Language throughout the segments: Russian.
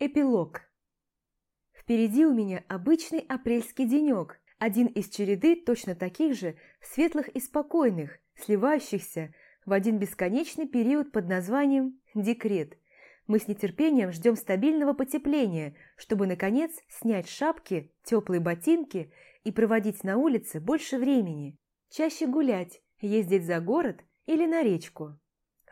Эпилог. Впереди у меня обычный апрельский денек, один из череды точно таких же, светлых и спокойных, сливающихся в один бесконечный период под названием «декрет». Мы с нетерпением ждем стабильного потепления, чтобы, наконец, снять шапки, теплые ботинки и проводить на улице больше времени. Чаще гулять, ездить за город или на речку.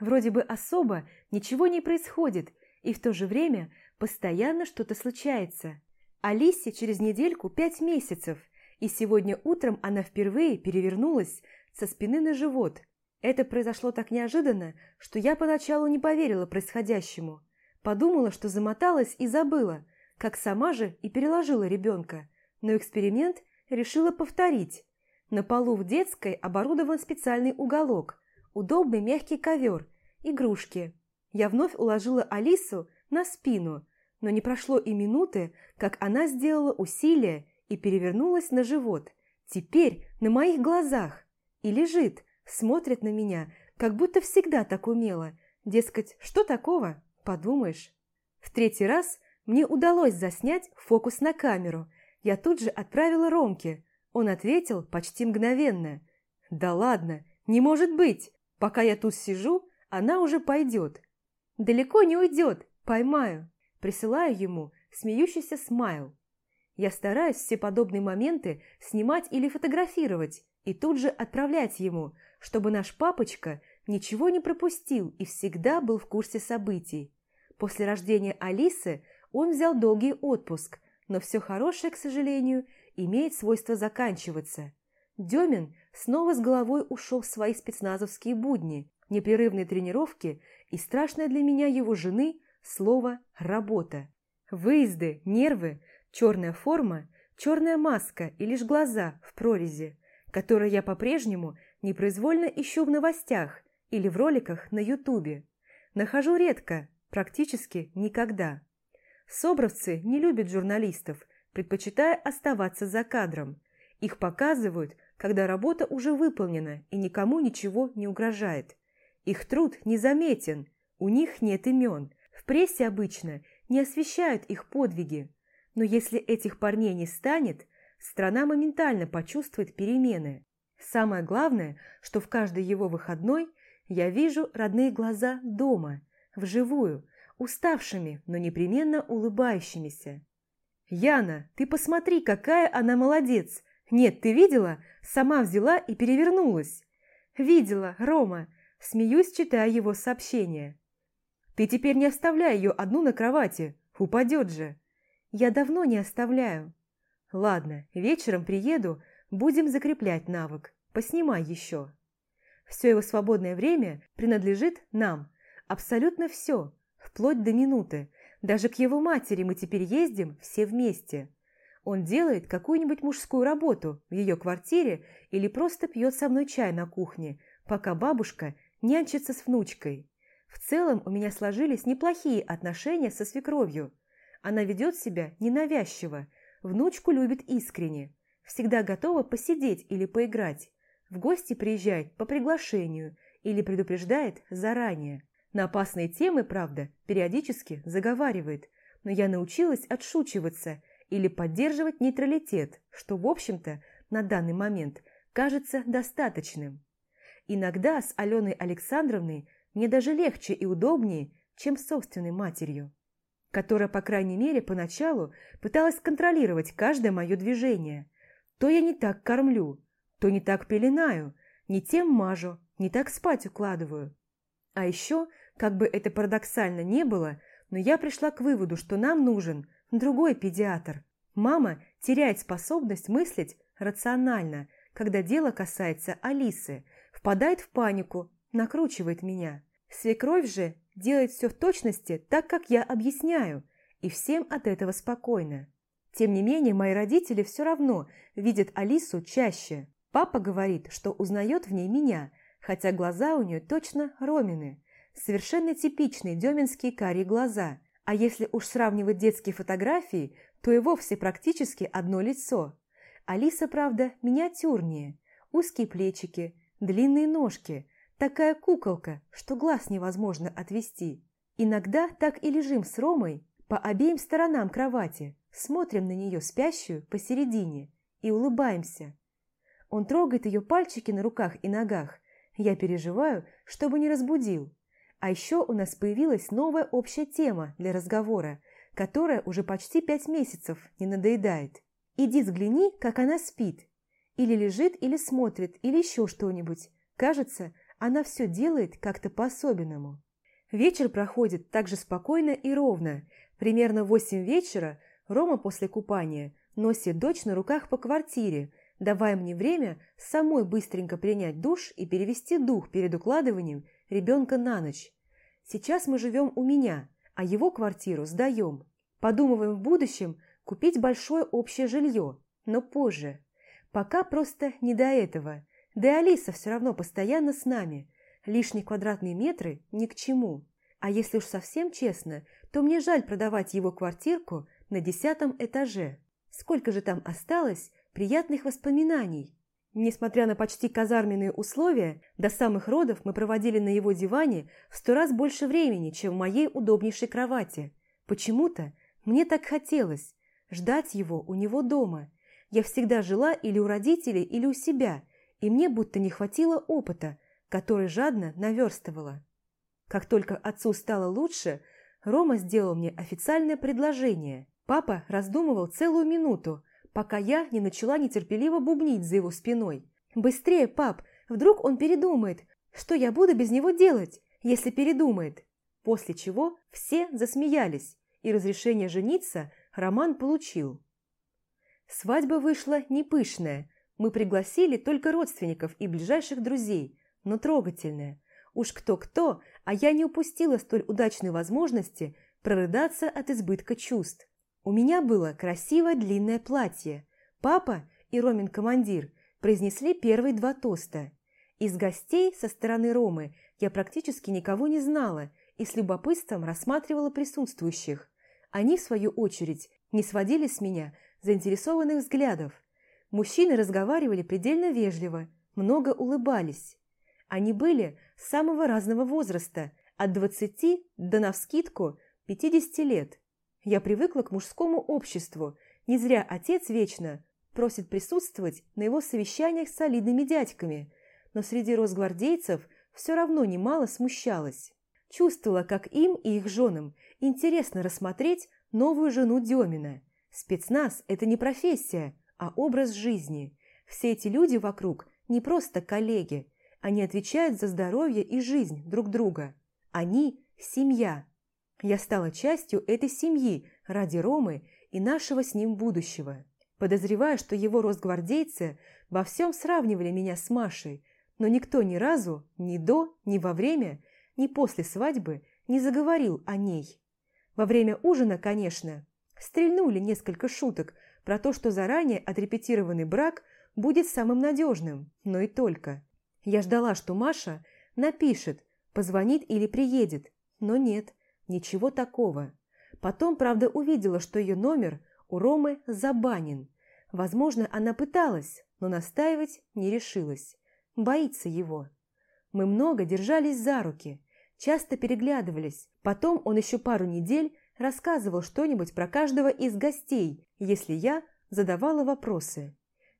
Вроде бы особо ничего не происходит, и в то же время – Постоянно что-то случается. Алисе через недельку пять месяцев, и сегодня утром она впервые перевернулась со спины на живот. Это произошло так неожиданно, что я поначалу не поверила происходящему. Подумала, что замоталась и забыла, как сама же и переложила ребенка. Но эксперимент решила повторить. На полу в детской оборудован специальный уголок, удобный мягкий ковер, игрушки. Я вновь уложила Алису на спину, но не прошло и минуты, как она сделала усилие и перевернулась на живот. Теперь на моих глазах. И лежит, смотрит на меня, как будто всегда так умела. Дескать, что такого? Подумаешь. В третий раз мне удалось заснять фокус на камеру. Я тут же отправила Ромке. Он ответил почти мгновенно. «Да ладно, не может быть! Пока я тут сижу, она уже пойдет. Далеко не уйдет, Поймаю. Присылаю ему смеющийся смайл. Я стараюсь все подобные моменты снимать или фотографировать и тут же отправлять ему, чтобы наш папочка ничего не пропустил и всегда был в курсе событий. После рождения Алисы он взял долгий отпуск, но все хорошее, к сожалению, имеет свойство заканчиваться. Демин снова с головой ушел в свои спецназовские будни, непрерывные тренировки и страшная для меня его жены – слово «работа». Выезды, нервы, черная форма, черная маска и лишь глаза в прорези, которые я по-прежнему непроизвольно ищу в новостях или в роликах на ютубе. Нахожу редко, практически никогда. Собровцы не любят журналистов, предпочитая оставаться за кадром. Их показывают, когда работа уже выполнена и никому ничего не угрожает. Их труд незаметен, у них нет имен, прессе обычно не освещают их подвиги, но если этих парней не станет, страна моментально почувствует перемены. Самое главное, что в каждый его выходной я вижу родные глаза дома, вживую, уставшими, но непременно улыбающимися. «Яна, ты посмотри, какая она молодец! Нет, ты видела? Сама взяла и перевернулась!» «Видела, Рома!» Смеюсь, читая его сообщение. Ты теперь не оставляй ее одну на кровати, упадет же. Я давно не оставляю. Ладно, вечером приеду, будем закреплять навык. Поснимай еще. Все его свободное время принадлежит нам. Абсолютно все, вплоть до минуты. Даже к его матери мы теперь ездим все вместе. Он делает какую-нибудь мужскую работу в ее квартире или просто пьет со мной чай на кухне, пока бабушка нянчится с внучкой. В целом у меня сложились неплохие отношения со свекровью. Она ведет себя ненавязчиво, внучку любит искренне, всегда готова посидеть или поиграть. В гости приезжает по приглашению или предупреждает заранее. На опасные темы, правда, периодически заговаривает, но я научилась отшучиваться или поддерживать нейтралитет, что, в общем-то, на данный момент кажется достаточным. Иногда с Аленой Александровной мне даже легче и удобнее, чем с собственной матерью, которая, по крайней мере, поначалу пыталась контролировать каждое мое движение. То я не так кормлю, то не так пеленаю, не тем мажу, не так спать укладываю. А еще, как бы это парадоксально не было, но я пришла к выводу, что нам нужен другой педиатр. Мама теряет способность мыслить рационально, когда дело касается Алисы, впадает в панику, накручивает меня. Свекровь же делает все в точности так, как я объясняю, и всем от этого спокойно. Тем не менее, мои родители все равно видят Алису чаще. Папа говорит, что узнает в ней меня, хотя глаза у нее точно Ромины. Совершенно типичные деминские карие глаза, а если уж сравнивать детские фотографии, то и вовсе практически одно лицо. Алиса, правда, миниатюрнее, узкие плечики, длинные ножки – Такая куколка, что глаз невозможно отвести. Иногда так и лежим с Ромой, по обеим сторонам кровати, смотрим на нее спящую посередине и улыбаемся. Он трогает ее пальчики на руках и ногах. Я переживаю, чтобы не разбудил. А еще у нас появилась новая общая тема для разговора, которая уже почти пять месяцев не надоедает. Иди взгляни, как она спит. Или лежит, или смотрит, или еще что-нибудь. Кажется, она все делает как-то по-особенному. Вечер проходит так же спокойно и ровно. Примерно в восемь вечера Рома после купания носит дочь на руках по квартире, давая мне время самой быстренько принять душ и перевести дух перед укладыванием ребенка на ночь. Сейчас мы живем у меня, а его квартиру сдаем. Подумываем в будущем купить большое общее жилье, но позже. Пока просто не до этого. Да и Алиса все равно постоянно с нами. Лишние квадратные метры ни к чему. А если уж совсем честно, то мне жаль продавать его квартирку на десятом этаже. Сколько же там осталось приятных воспоминаний. Несмотря на почти казарменные условия, до самых родов мы проводили на его диване в сто раз больше времени, чем в моей удобнейшей кровати. Почему-то мне так хотелось ждать его у него дома. Я всегда жила или у родителей, или у себя, и мне будто не хватило опыта, который жадно наверстывала. Как только отцу стало лучше, Рома сделал мне официальное предложение. Папа раздумывал целую минуту, пока я не начала нетерпеливо бубнить за его спиной. «Быстрее, пап! Вдруг он передумает! Что я буду без него делать, если передумает?» После чего все засмеялись, и разрешение жениться Роман получил. Свадьба вышла не пышная. Мы пригласили только родственников и ближайших друзей, но трогательная. Уж кто-кто, а я не упустила столь удачной возможности прорыдаться от избытка чувств. У меня было красивое длинное платье. Папа и Ромин командир произнесли первые два тоста. Из гостей со стороны Ромы я практически никого не знала и с любопытством рассматривала присутствующих. Они, в свою очередь, не сводили с меня заинтересованных взглядов. Мужчины разговаривали предельно вежливо, много улыбались. Они были самого разного возраста, от 20 до, навскидку, 50 лет. Я привыкла к мужскому обществу. Не зря отец вечно просит присутствовать на его совещаниях с солидными дядьками, но среди росгвардейцев все равно немало смущалась. Чувствовала, как им и их женам интересно рассмотреть новую жену Демина. Спецназ – это не профессия, а образ жизни. Все эти люди вокруг не просто коллеги, они отвечают за здоровье и жизнь друг друга. Они – семья. Я стала частью этой семьи ради Ромы и нашего с ним будущего. Подозреваю, что его росгвардейцы во всем сравнивали меня с Машей, но никто ни разу, ни до, ни во время, ни после свадьбы не заговорил о ней. Во время ужина, конечно, стрельнули несколько шуток про то, что заранее отрепетированный брак будет самым надежным, но и только. Я ждала, что Маша напишет, позвонит или приедет, но нет – Ничего такого. Потом, правда, увидела, что ее номер у Ромы забанен. Возможно, она пыталась, но настаивать не решилась. Боится его. Мы много держались за руки, часто переглядывались. Потом он еще пару недель рассказывал что-нибудь про каждого из гостей, если я задавала вопросы.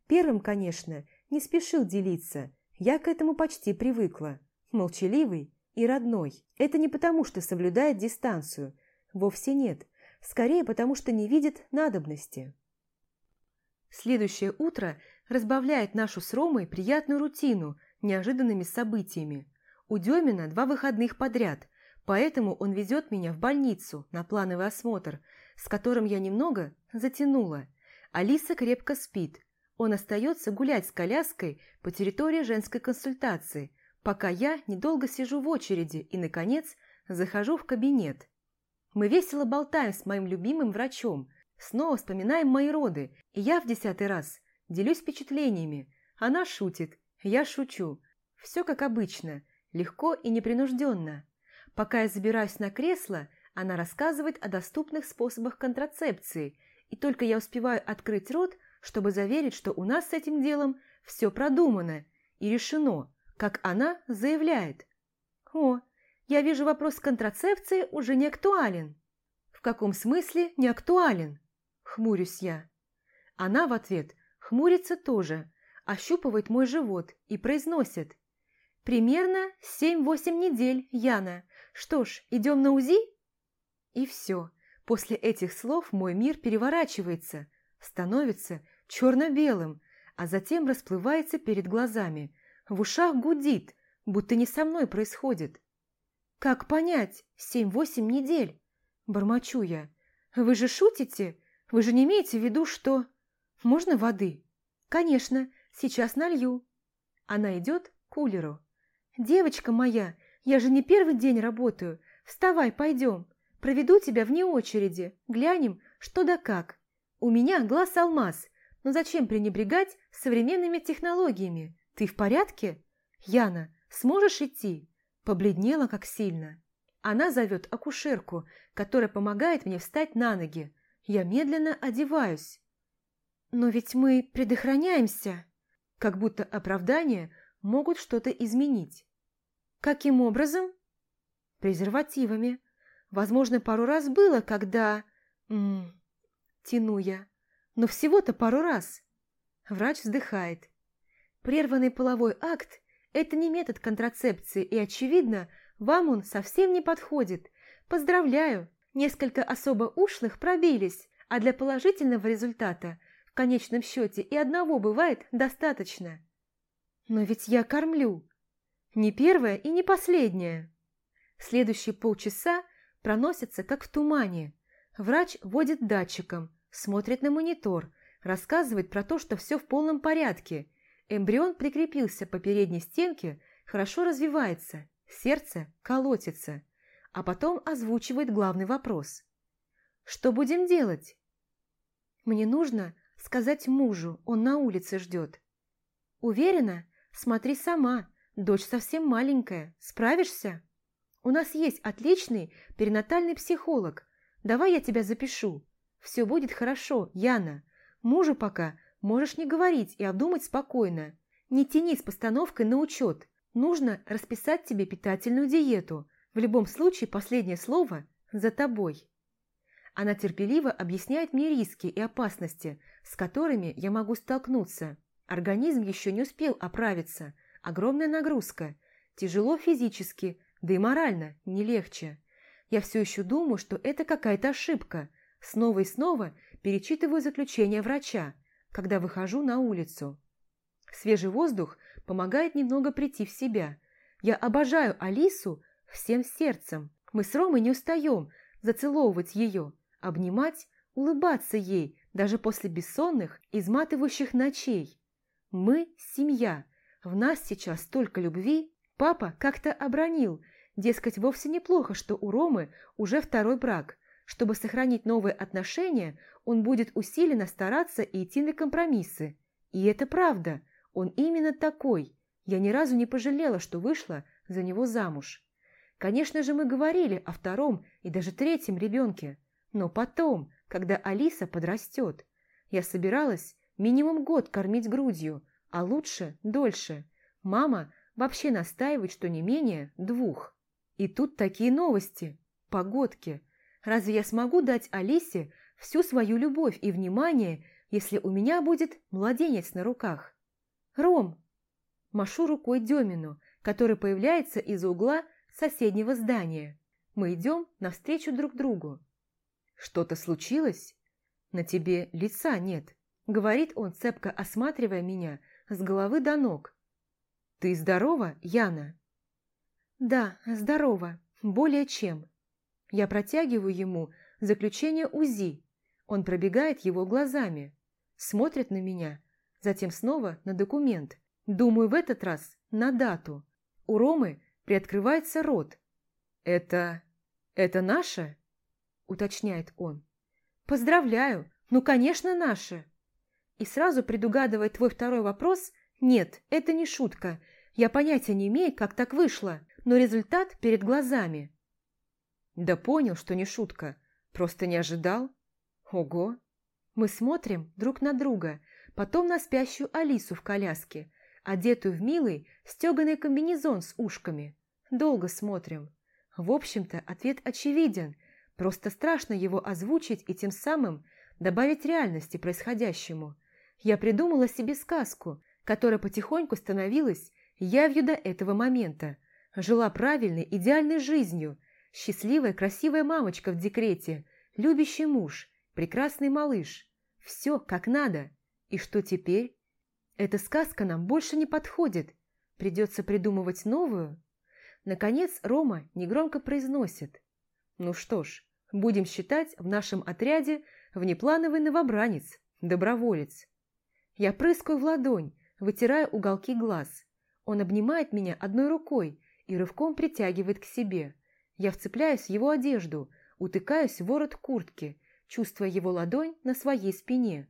Первым, конечно, не спешил делиться. Я к этому почти привыкла. Молчаливый и родной. Это не потому, что соблюдает дистанцию. Вовсе нет. Скорее, потому что не видит надобности. Следующее утро разбавляет нашу с Ромой приятную рутину неожиданными событиями. У Демина два выходных подряд, поэтому он везет меня в больницу на плановый осмотр, с которым я немного затянула. Алиса крепко спит. Он остается гулять с коляской по территории женской консультации, пока я недолго сижу в очереди и, наконец, захожу в кабинет. Мы весело болтаем с моим любимым врачом, снова вспоминаем мои роды, и я в десятый раз делюсь впечатлениями. Она шутит, я шучу. Все как обычно, легко и непринужденно. Пока я забираюсь на кресло, она рассказывает о доступных способах контрацепции, и только я успеваю открыть рот, чтобы заверить, что у нас с этим делом все продумано и решено, как она заявляет. «О, я вижу, вопрос контрацепции уже не актуален». В каком смысле не актуален?» – хмурюсь я. Она в ответ хмурится тоже, ощупывает мой живот и произносит. «Примерно семь-восемь недель, Яна. Что ж, идем на УЗИ?» И все. После этих слов мой мир переворачивается, становится черно-белым, а затем расплывается перед глазами. В ушах гудит, будто не со мной происходит. «Как понять? Семь-восемь недель?» Бормочу я. «Вы же шутите? Вы же не имеете в виду, что...» «Можно воды?» «Конечно, сейчас налью». Она идет к кулеру. «Девочка моя, я же не первый день работаю. Вставай, пойдем. Проведу тебя вне очереди. Глянем, что да как. У меня глаз алмаз. Но зачем пренебрегать современными технологиями? Ты в порядке? Яна, сможешь идти?» Побледнела как сильно. Она зовет акушерку, которая помогает мне встать на ноги. Я медленно одеваюсь. «Но ведь мы предохраняемся!» Как будто оправдания могут что-то изменить. «Каким образом?» «Презервативами. Возможно, пару раз было, когда...» М -м, Тяну я. «Но всего-то пару раз!» Врач вздыхает. Прерванный половой акт – это не метод контрацепции, и, очевидно, вам он совсем не подходит. Поздравляю, несколько особо ушлых пробились, а для положительного результата конечном счете и одного бывает достаточно. Но ведь я кормлю. Не первое и не последнее. Следующие полчаса проносятся как в тумане. Врач водит датчиком, смотрит на монитор, рассказывает про то, что все в полном порядке. Эмбрион прикрепился по передней стенке, хорошо развивается, сердце колотится, а потом озвучивает главный вопрос. Что будем делать? Мне нужно сказать мужу, он на улице ждет. Уверена? Смотри сама, дочь совсем маленькая, справишься? У нас есть отличный перинатальный психолог. Давай я тебя запишу. Все будет хорошо, Яна. Мужу пока можешь не говорить и обдумать спокойно. Не тяни с постановкой на учет. Нужно расписать тебе питательную диету. В любом случае последнее слово за тобой. Она терпеливо объясняет мне риски и опасности, с которыми я могу столкнуться. Организм еще не успел оправиться. Огромная нагрузка. Тяжело физически, да и морально не легче. Я все еще думаю, что это какая-то ошибка. Снова и снова перечитываю заключение врача, когда выхожу на улицу. Свежий воздух помогает немного прийти в себя. Я обожаю Алису всем сердцем. Мы с Ромой не устаем зацеловывать ее обнимать, улыбаться ей даже после бессонных, изматывающих ночей. Мы – семья, в нас сейчас столько любви. Папа как-то обронил, дескать, вовсе неплохо, что у Ромы уже второй брак. Чтобы сохранить новые отношения, он будет усиленно стараться и идти на компромиссы. И это правда, он именно такой. Я ни разу не пожалела, что вышла за него замуж. Конечно же, мы говорили о втором и даже третьем ребенке – но потом, когда Алиса подрастет, я собиралась минимум год кормить грудью, а лучше дольше. Мама вообще настаивает, что не менее двух. И тут такие новости, погодки. Разве я смогу дать Алисе всю свою любовь и внимание, если у меня будет младенец на руках? Ром! Машу рукой Демину, который появляется из-за угла соседнего здания. Мы идем навстречу друг другу. «Что-то случилось? На тебе лица нет», — говорит он, цепко осматривая меня с головы до ног. «Ты здорова, Яна?» «Да, здорова, более чем». Я протягиваю ему заключение УЗИ. Он пробегает его глазами, смотрит на меня, затем снова на документ. Думаю, в этот раз на дату. У Ромы приоткрывается рот. «Это... это наше?» – уточняет он. «Поздравляю! Ну, конечно, наши!» И сразу предугадывает твой второй вопрос, «Нет, это не шутка. Я понятия не имею, как так вышло, но результат перед глазами». «Да понял, что не шутка. Просто не ожидал. Ого!» Мы смотрим друг на друга, потом на спящую Алису в коляске, одетую в милый стеганый комбинезон с ушками. Долго смотрим. В общем-то, ответ очевиден – Просто страшно его озвучить и тем самым добавить реальности происходящему. Я придумала себе сказку, которая потихоньку становилась явью до этого момента. Жила правильной, идеальной жизнью, счастливая, красивая мамочка в декрете, любящий муж, прекрасный малыш. Все как надо. И что теперь? Эта сказка нам больше не подходит. Придется придумывать новую. Наконец Рома негромко произносит. Ну что ж, будем считать в нашем отряде внеплановый новобранец, доброволец. Я прыскаю в ладонь, вытирая уголки глаз. Он обнимает меня одной рукой и рывком притягивает к себе. Я вцепляюсь в его одежду, утыкаюсь в ворот куртки, чувствуя его ладонь на своей спине.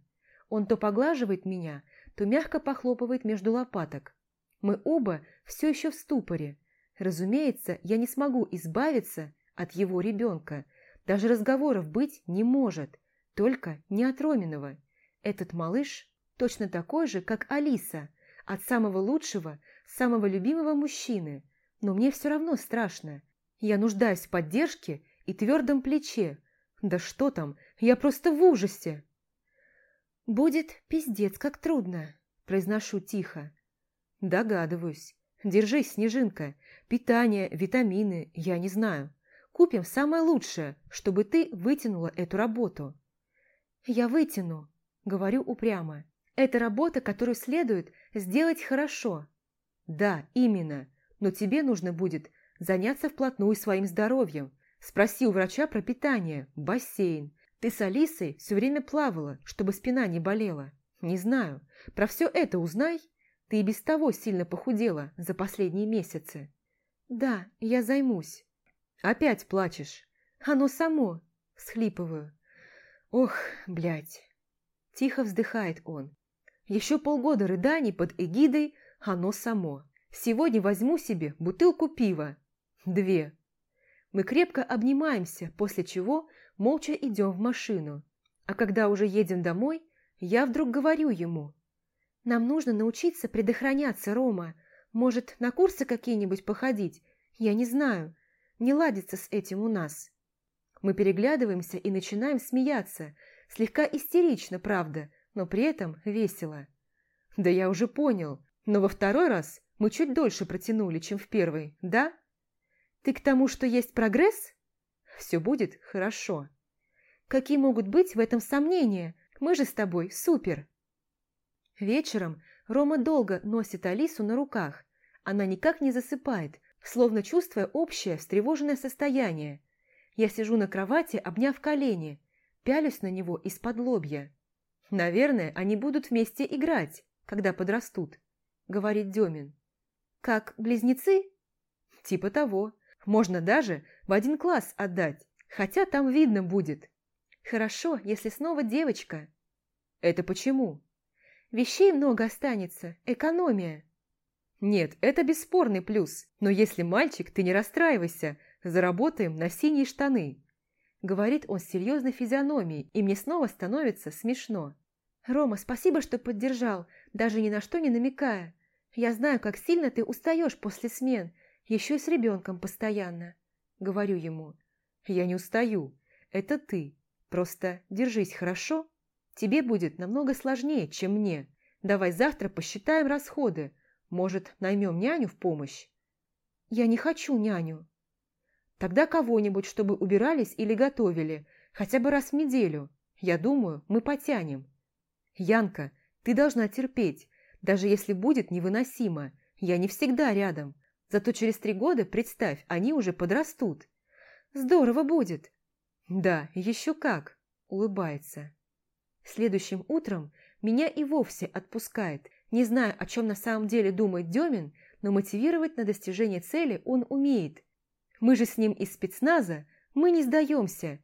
Он то поглаживает меня, то мягко похлопывает между лопаток. Мы оба все еще в ступоре. Разумеется, я не смогу избавиться от его ребенка. Даже разговоров быть не может, только не от Роминова. Этот малыш точно такой же, как Алиса, от самого лучшего, самого любимого мужчины. Но мне все равно страшно. Я нуждаюсь в поддержке и твердом плече. Да что там, я просто в ужасе. «Будет пиздец, как трудно», – произношу тихо. «Догадываюсь. Держись, Снежинка. Питание, витамины, я не знаю. Купим самое лучшее, чтобы ты вытянула эту работу». «Я вытяну», – говорю упрямо. «Это работа, которую следует сделать хорошо». «Да, именно. Но тебе нужно будет заняться вплотную своим здоровьем. Спроси у врача про питание, бассейн. Ты с Алисой все время плавала, чтобы спина не болела. Не знаю. Про все это узнай. Ты и без того сильно похудела за последние месяцы. Да, я займусь. Опять плачешь. Оно само. Схлипываю. Ох, блядь. Тихо вздыхает он. Еще полгода рыданий под эгидой оно само. Сегодня возьму себе бутылку пива. Две. Мы крепко обнимаемся, после чего молча идем в машину. А когда уже едем домой, я вдруг говорю ему. «Нам нужно научиться предохраняться, Рома. Может, на курсы какие-нибудь походить? Я не знаю. Не ладится с этим у нас». Мы переглядываемся и начинаем смеяться. Слегка истерично, правда, но при этом весело. Да я уже понял, но во второй раз мы чуть дольше протянули, чем в первый, да? Ты к тому, что есть прогресс? Все будет хорошо. Какие могут быть в этом сомнения? Мы же с тобой супер. Вечером Рома долго носит Алису на руках. Она никак не засыпает, словно чувствуя общее встревоженное состояние. Я сижу на кровати, обняв колени, пялюсь на него из-под лобья. «Наверное, они будут вместе играть, когда подрастут», — говорит Демин. «Как близнецы?» «Типа того. Можно даже в один класс отдать, хотя там видно будет». «Хорошо, если снова девочка». «Это почему?» «Вещей много останется, экономия». «Нет, это бесспорный плюс, но если мальчик, ты не расстраивайся, заработаем на синие штаны». Говорит он с серьезной физиономией, и мне снова становится смешно. «Рома, спасибо, что поддержал, даже ни на что не намекая. Я знаю, как сильно ты устаешь после смен, еще и с ребенком постоянно», — говорю ему. «Я не устаю. Это ты. Просто держись хорошо. Тебе будет намного сложнее, чем мне. Давай завтра посчитаем расходы. Может, наймем няню в помощь?» «Я не хочу няню». «Тогда кого-нибудь, чтобы убирались или готовили, хотя бы раз в неделю. Я думаю, мы потянем». «Янка, ты должна терпеть, даже если будет невыносимо. Я не всегда рядом. Зато через три года, представь, они уже подрастут. Здорово будет. Да, еще как, улыбается. Следующим утром меня и вовсе отпускает. Не знаю, о чем на самом деле думает Демин, но мотивировать на достижение цели он умеет. Мы же с ним из спецназа, мы не сдаемся.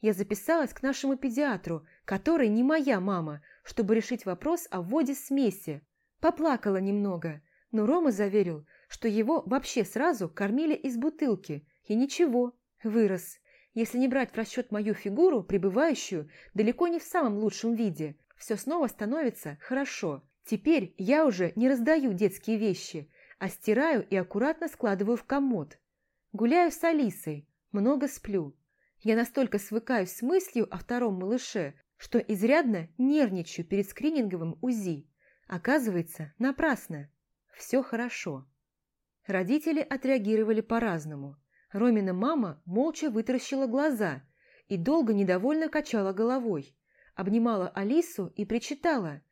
Я записалась к нашему педиатру, который не моя мама, чтобы решить вопрос о вводе смеси. Поплакала немного, но Рома заверил, что его вообще сразу кормили из бутылки, и ничего, вырос. Если не брать в расчет мою фигуру, пребывающую далеко не в самом лучшем виде, все снова становится хорошо. Теперь я уже не раздаю детские вещи, а стираю и аккуратно складываю в комод. Гуляю с Алисой, много сплю. Я настолько свыкаюсь с мыслью о втором малыше, что изрядно нервничаю перед скрининговым УЗИ. Оказывается, напрасно. Все хорошо. Родители отреагировали по-разному. Ромина мама молча вытаращила глаза и долго недовольно качала головой. Обнимала Алису и причитала.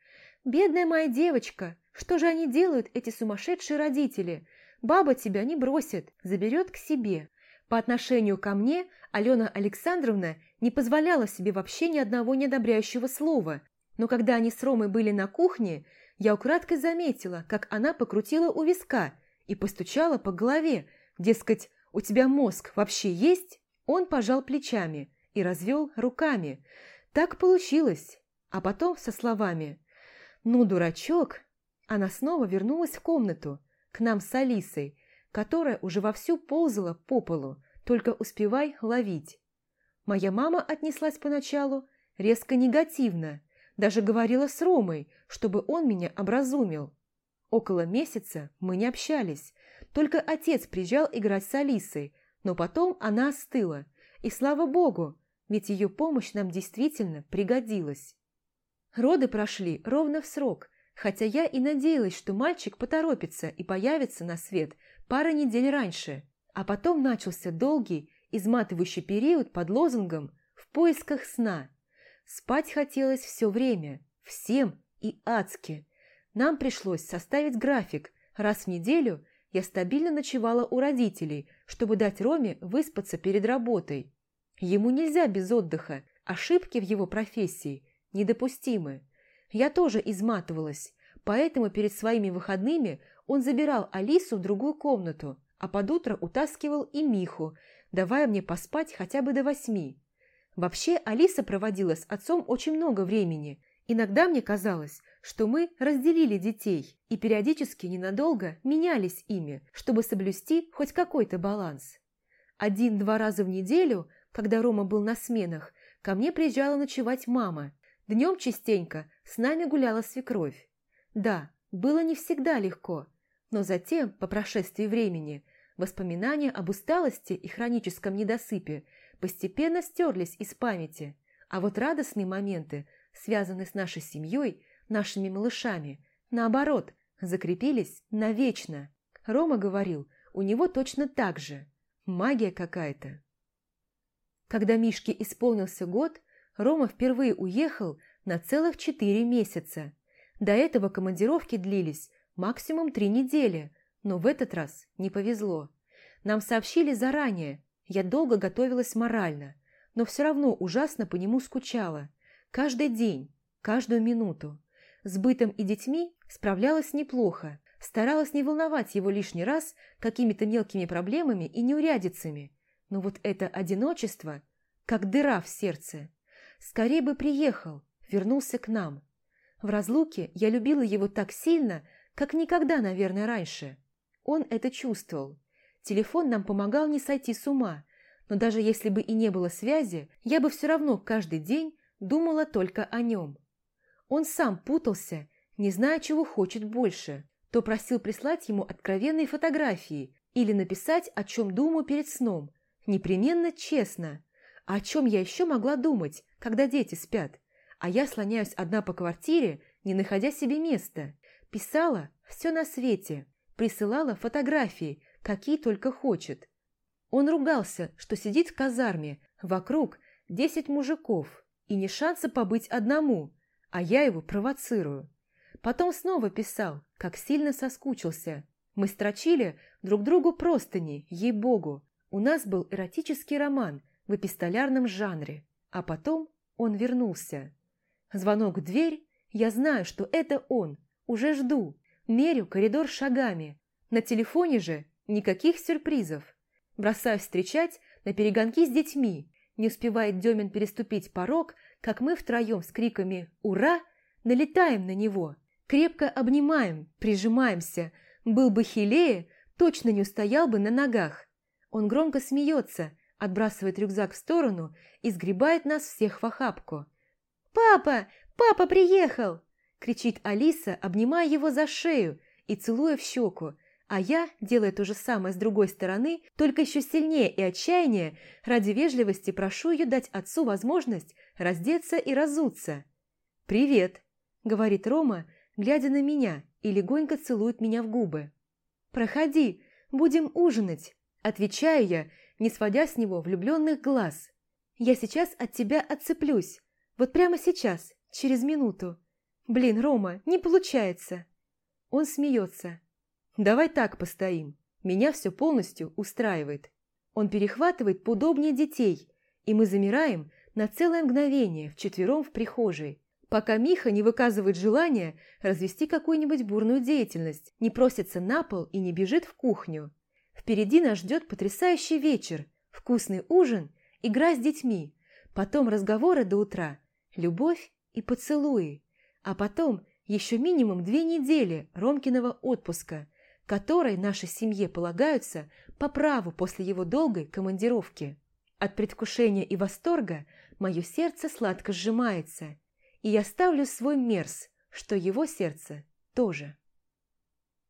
«Бедная моя девочка, что же они делают, эти сумасшедшие родители? Баба тебя не бросит, заберет к себе». По отношению ко мне Алена Александровна не позволяла себе вообще ни одного неодобряющего слова, но когда они с Ромой были на кухне, я украдкой заметила, как она покрутила у виска и постучала по голове, дескать, «У тебя мозг вообще есть?» Он пожал плечами и развел руками. Так получилось. А потом со словами «Ну, дурачок!» Она снова вернулась в комнату, к нам с Алисой, которая уже вовсю ползала по полу, только успевай ловить. Моя мама отнеслась поначалу резко негативно, даже говорила с Ромой, чтобы он меня образумил. Около месяца мы не общались, только отец приезжал играть с Алисой, но потом она остыла, и слава богу, ведь ее помощь нам действительно пригодилась. Роды прошли ровно в срок, хотя я и надеялась, что мальчик поторопится и появится на свет пара недель раньше, а потом начался долгий, изматывающий период под лозунгом «в поисках сна». Спать хотелось все время, всем и адски. Нам пришлось составить график, раз в неделю я стабильно ночевала у родителей, чтобы дать Роме выспаться перед работой. Ему нельзя без отдыха, ошибки в его профессии недопустимы. Я тоже изматывалась, поэтому перед своими выходными он забирал Алису в другую комнату, а под утро утаскивал и Миху, давая мне поспать хотя бы до восьми. Вообще Алиса проводила с отцом очень много времени. Иногда мне казалось, что мы разделили детей и периодически ненадолго менялись ими, чтобы соблюсти хоть какой-то баланс. Один-два раза в неделю, когда Рома был на сменах, ко мне приезжала ночевать мама. Днем частенько с нами гуляла свекровь. Да, было не всегда легко, но затем, по прошествии времени, воспоминания об усталости и хроническом недосыпе постепенно стерлись из памяти, а вот радостные моменты, связанные с нашей семьей, нашими малышами, наоборот, закрепились навечно. Рома говорил, у него точно так же. Магия какая-то. Когда Мишке исполнился год, Рома впервые уехал на целых четыре месяца. До этого командировки длились максимум три недели, но в этот раз не повезло. Нам сообщили заранее, я долго готовилась морально, но все равно ужасно по нему скучала. Каждый день, каждую минуту. С бытом и детьми справлялась неплохо, старалась не волновать его лишний раз какими-то мелкими проблемами и неурядицами. Но вот это одиночество, как дыра в сердце. Скорее бы приехал, вернулся к нам. В разлуке я любила его так сильно, как никогда, наверное, раньше. Он это чувствовал. Телефон нам помогал не сойти с ума, но даже если бы и не было связи, я бы все равно каждый день думала только о нем. Он сам путался, не зная, чего хочет больше. То просил прислать ему откровенные фотографии или написать, о чем думаю перед сном. Непременно честно. А о чем я еще могла думать, когда дети спят? А я слоняюсь одна по квартире, не находя себе места. Писала все на свете, присылала фотографии, какие только хочет. Он ругался, что сидит в казарме, вокруг десять мужиков, и не шанса побыть одному – а я его провоцирую. Потом снова писал, как сильно соскучился. Мы строчили друг другу простыни, ей-богу. У нас был эротический роман в эпистолярном жанре. А потом он вернулся. Звонок в дверь, я знаю, что это он. Уже жду. Мерю коридор шагами. На телефоне же никаких сюрпризов. Бросаюсь встречать на перегонки с детьми. Не успевает Демин переступить порог, как мы втроем с криками «Ура!» налетаем на него, крепко обнимаем, прижимаемся. Был бы хилее, точно не устоял бы на ногах. Он громко смеется, отбрасывает рюкзак в сторону и сгребает нас всех в охапку. «Папа! Папа приехал!» кричит Алиса, обнимая его за шею и целуя в щеку, А я, делая то же самое с другой стороны, только еще сильнее и отчаяннее, ради вежливости прошу ее дать отцу возможность раздеться и разуться. «Привет», – говорит Рома, глядя на меня и легонько целует меня в губы. «Проходи, будем ужинать», – отвечаю я, не сводя с него влюбленных глаз. «Я сейчас от тебя отцеплюсь, вот прямо сейчас, через минуту. Блин, Рома, не получается». Он смеется. Давай так постоим. Меня все полностью устраивает. Он перехватывает поудобнее детей, и мы замираем на целое мгновение вчетвером в прихожей, пока Миха не выказывает желания развести какую-нибудь бурную деятельность, не просится на пол и не бежит в кухню. Впереди нас ждет потрясающий вечер, вкусный ужин, игра с детьми, потом разговоры до утра, любовь и поцелуи, а потом еще минимум две недели Ромкиного отпуска, которые нашей семье полагаются по праву после его долгой командировки. От предвкушения и восторга мое сердце сладко сжимается, и я ставлю свой мерз, что его сердце тоже.